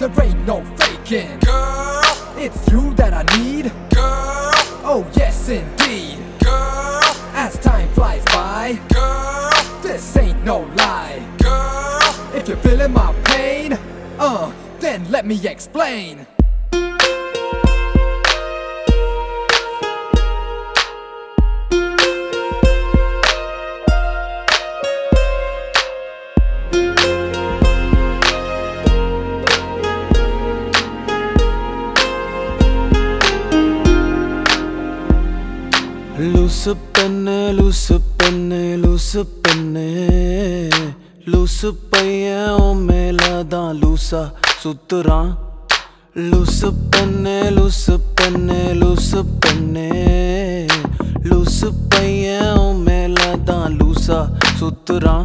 There ain't no faking. Girl, it's you that I need. Girl, oh yes indeed. Girl, as time flies by. Girl, this ain't no lie. Girl, if you're feeling my pain, uh, then let me explain. ਲੁਸ ਪੰਨੇ ਲੁਸ ਪੰਨੇ loss ਪਈਆਂ ਓ ਮੇਲਾ ਦਾ ਲੂਸਾ ਸੁਤਰਾ ਲੁਸ ਪੰਨੇ ਲੁਸ ਪੰਨੇ loss ਪੰਨੇ ਲੁਸ ਪਈਆਂ ਓ ਮੇਲਾ ਦਾ ਲੂਸਾ ਸੁਤਰਾ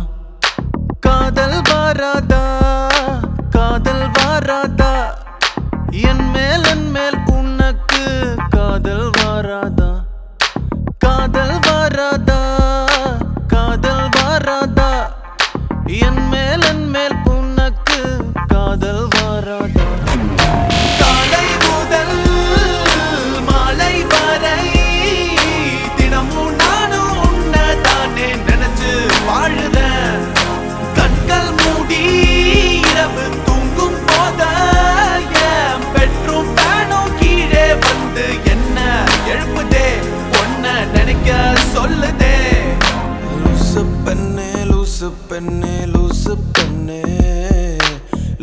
പെണ്ണെ ലൂസ് പെണ്ണെ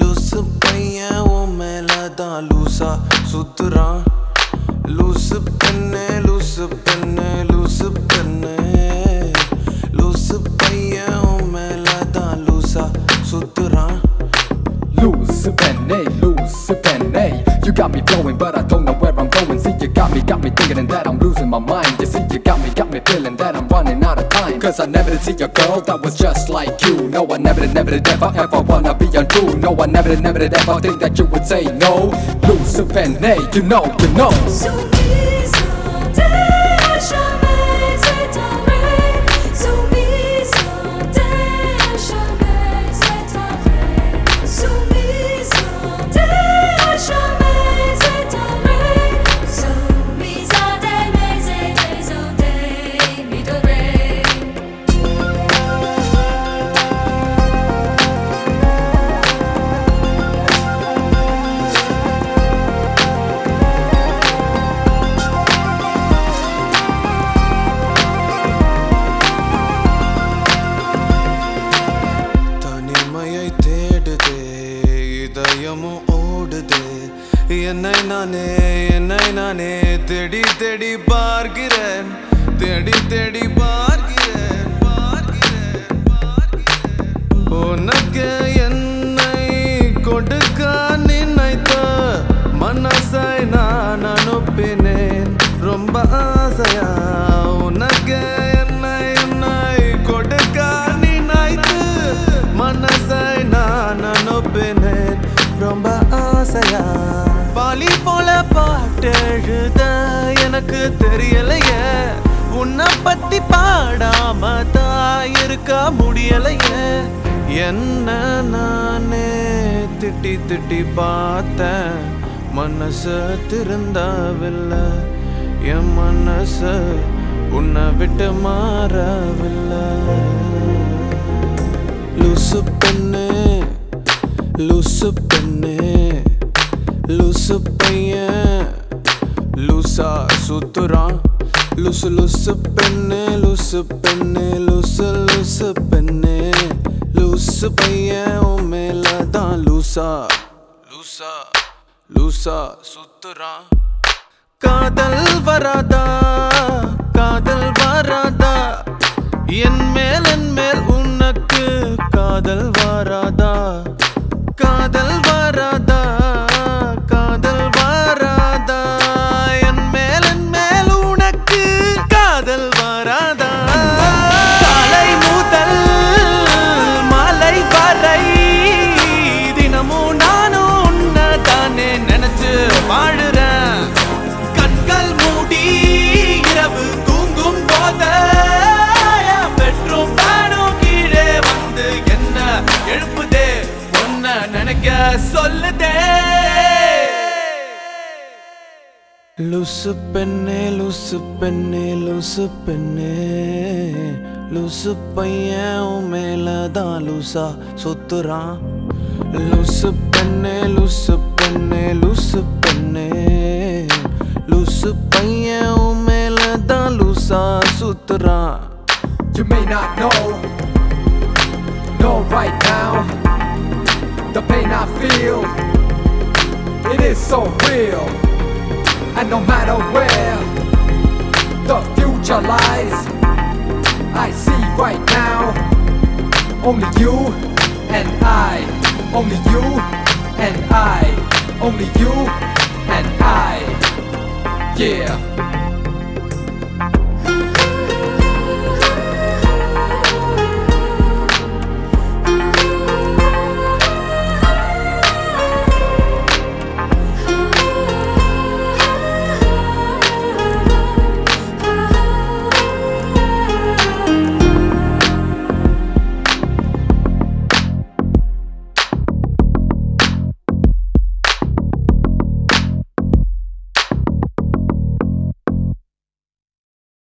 ലൂസ് പയ്യൻ ഓ മേലതാ ലൂസാ സുത്തുറാ ലൂസ് പെണ്ണെ ലൂസ് പെണ്ണെ loose got me, got me feeling that I'm running out of time. Cause I never did see a girl that was just like you. No, I never did, never did ever, ever wanna be untrue. No, I never did, never did ever think that you would say no. Loose penny, you know, you know. Soumise தனிமையை தேடுதே இதயமும் ஓடுதே என்னை நானே என்னை நானே தேடி தேடி பார்க்கிறேன் தேடி தேடி பார்க்கிறேன் பார்க்கிறேன் பார்க்கிறேன். உனக்கு என்னை கொடுக்க நினைத்த மனசை நான் அனுப்பினேன் ரொம்ப ஆசையா பத்தி பாடாம தான் இருக்க முடியலையே. என்ன நானே திட்டி திட்டி பார்த்தேன். மனசு திருந்தாவில்லை. என் மனசு உன்னை விட்டு மாறவில்லை. லூசு பெண்ணு லூசு பெண்ணு லூசு பையன். லூசா சுத்துறான். லூசு லூசு பெண்ணு லூசு பெண்ணு லூசு லூசு பெண்ணு. லூசு பையன் உன் மேலதான் லூசா. லூசா. லூசா. சுத்துறான் காதல் வராதா? காதல் வராதா? என் மேல் என் மேல் உனக்கு காதல் வராதா? லுசு பெண்ணே லுசு பெண்ணே லுசு பெண்ணே. லுசு பையன் உன் மேலதான் லுசா சுத்துறான். லுசு பெண்ணே லுசு பெண்ணே லுசு பெண்ணே. லுசு பையன் உன் மேலதான் லுசா சுத்துறான். You may not know, know right now, the pain I feel, it is so real. And no matter where the future lies, I see right now, only you and I, only you and I, only you and I, yeah.